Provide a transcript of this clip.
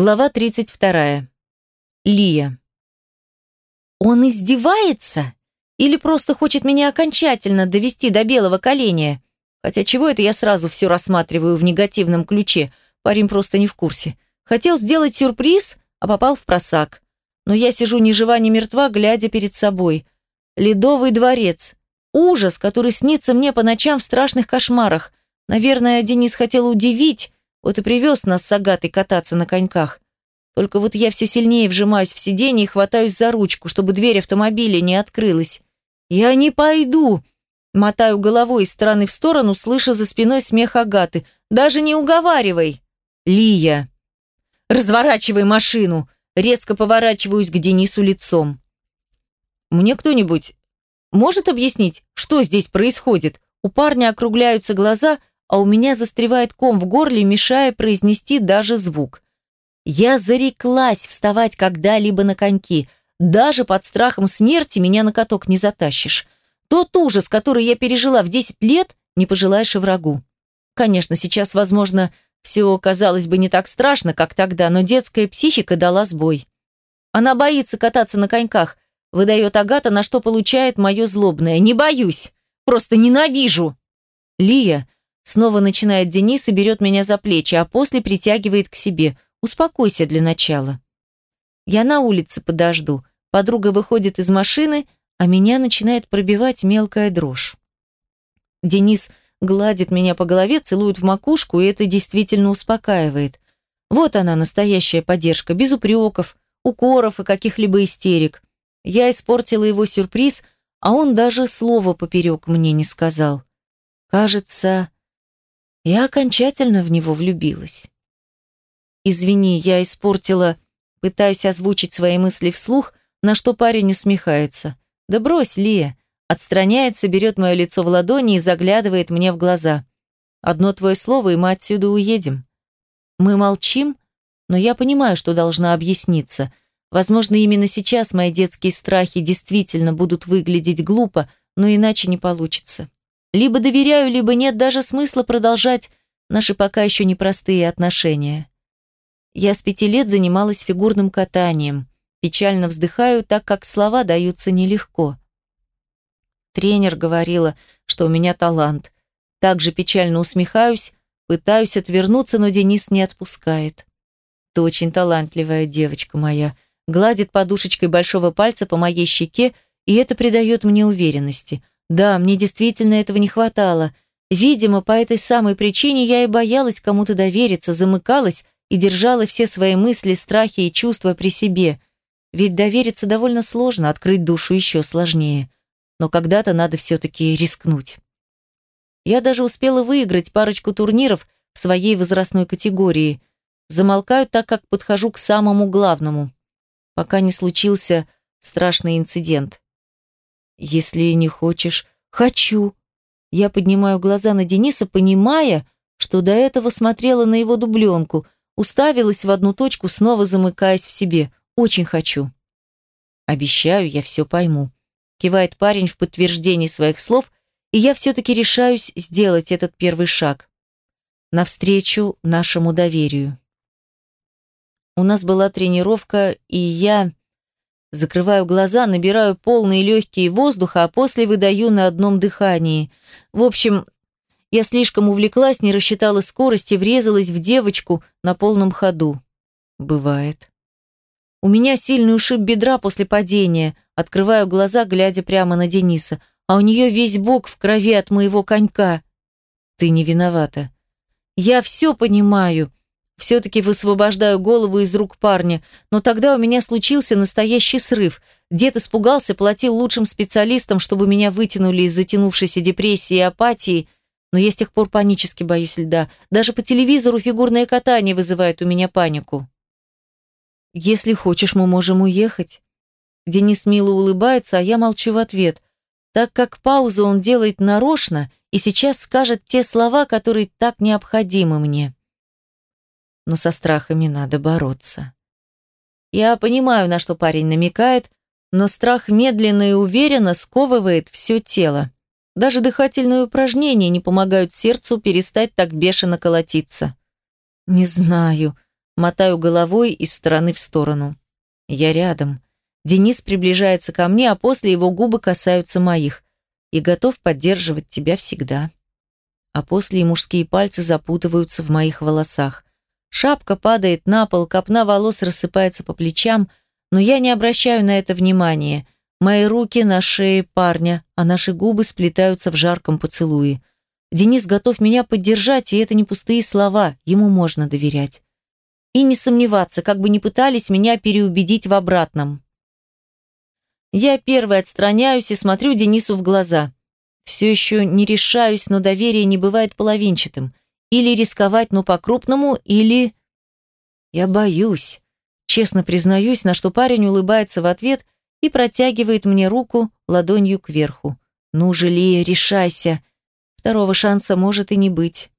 Глава 32. Лия. Он издевается? Или просто хочет меня окончательно довести до белого коленя? Хотя чего это я сразу все рассматриваю в негативном ключе? Парень просто не в курсе. Хотел сделать сюрприз, а попал в просак. Но я сижу ни жива, ни мертва, глядя перед собой. Ледовый дворец. Ужас, который снится мне по ночам в страшных кошмарах. Наверное, Денис хотел удивить, вот и привез нас с Агатой кататься на коньках. Только вот я все сильнее вжимаюсь в сиденье и хватаюсь за ручку, чтобы дверь автомобиля не открылась. «Я не пойду!» Мотаю головой из стороны в сторону, слыша за спиной смех Агаты. «Даже не уговаривай!» «Лия!» «Разворачивай машину!» Резко поворачиваюсь к Денису лицом. «Мне кто-нибудь может объяснить, что здесь происходит?» У парня округляются глаза, а у меня застревает ком в горле, мешая произнести даже звук. Я зареклась вставать когда-либо на коньки. Даже под страхом смерти меня на каток не затащишь. Тот ужас, который я пережила в 10 лет, не пожелаешь и врагу. Конечно, сейчас, возможно, все казалось бы не так страшно, как тогда, но детская психика дала сбой. Она боится кататься на коньках, выдает Агата, на что получает мое злобное. Не боюсь, просто ненавижу. Лия, Снова начинает Денис и берет меня за плечи, а после притягивает к себе. Успокойся для начала. Я на улице подожду. Подруга выходит из машины, а меня начинает пробивать мелкая дрожь. Денис гладит меня по голове, целует в макушку, и это действительно успокаивает. Вот она, настоящая поддержка, без упреков, укоров и каких-либо истерик. Я испортила его сюрприз, а он даже слова поперек мне не сказал. Кажется, я окончательно в него влюбилась. «Извини, я испортила...» Пытаюсь озвучить свои мысли вслух, на что парень усмехается. «Да брось, Лия!» Отстраняется, берет мое лицо в ладони и заглядывает мне в глаза. «Одно твое слово, и мы отсюда уедем». Мы молчим, но я понимаю, что должна объясниться. Возможно, именно сейчас мои детские страхи действительно будут выглядеть глупо, но иначе не получится. Либо доверяю, либо нет даже смысла продолжать наши пока еще непростые отношения. Я с пяти лет занималась фигурным катанием. Печально вздыхаю, так как слова даются нелегко. Тренер говорила, что у меня талант. Также печально усмехаюсь, пытаюсь отвернуться, но Денис не отпускает. Ты очень талантливая девочка моя. Гладит подушечкой большого пальца по моей щеке, и это придает мне уверенности – да, мне действительно этого не хватало. Видимо, по этой самой причине я и боялась кому-то довериться, замыкалась и держала все свои мысли, страхи и чувства при себе. Ведь довериться довольно сложно, открыть душу еще сложнее. Но когда-то надо все-таки рискнуть. Я даже успела выиграть парочку турниров в своей возрастной категории. Замолкаю так, как подхожу к самому главному. Пока не случился страшный инцидент. Если не хочешь... Хочу. Я поднимаю глаза на Дениса, понимая, что до этого смотрела на его дубленку, уставилась в одну точку, снова замыкаясь в себе. Очень хочу. Обещаю, я все пойму. Кивает парень в подтверждении своих слов, и я все-таки решаюсь сделать этот первый шаг. Навстречу нашему доверию. У нас была тренировка, и я... Закрываю глаза, набираю полные легкие воздуха, а после выдаю на одном дыхании. В общем, я слишком увлеклась, не рассчитала скорость и врезалась в девочку на полном ходу. Бывает. У меня сильный ушиб бедра после падения. Открываю глаза, глядя прямо на Дениса. А у нее весь бок в крови от моего конька. Ты не виновата. Я все понимаю. Все-таки высвобождаю голову из рук парня, но тогда у меня случился настоящий срыв. Дед испугался, платил лучшим специалистам, чтобы меня вытянули из затянувшейся депрессии и апатии, но я с тех пор панически боюсь льда. Даже по телевизору фигурное катание вызывает у меня панику. «Если хочешь, мы можем уехать». Денис мило улыбается, а я молчу в ответ, так как паузу он делает нарочно и сейчас скажет те слова, которые так необходимы мне но со страхами надо бороться. Я понимаю, на что парень намекает, но страх медленно и уверенно сковывает все тело. Даже дыхательные упражнения не помогают сердцу перестать так бешено колотиться. Не знаю. Мотаю головой из стороны в сторону. Я рядом. Денис приближается ко мне, а после его губы касаются моих. И готов поддерживать тебя всегда. А после и мужские пальцы запутываются в моих волосах. Шапка падает на пол, копна волос рассыпается по плечам, но я не обращаю на это внимания. Мои руки на шее парня, а наши губы сплетаются в жарком поцелуе. Денис готов меня поддержать, и это не пустые слова, ему можно доверять. И не сомневаться, как бы ни пытались меня переубедить в обратном. Я первой отстраняюсь и смотрю Денису в глаза. Все еще не решаюсь, но доверие не бывает половинчатым. Или рисковать, но по-крупному, или... Я боюсь. Честно признаюсь, на что парень улыбается в ответ и протягивает мне руку ладонью кверху. «Ну же, Лия, решайся. Второго шанса может и не быть».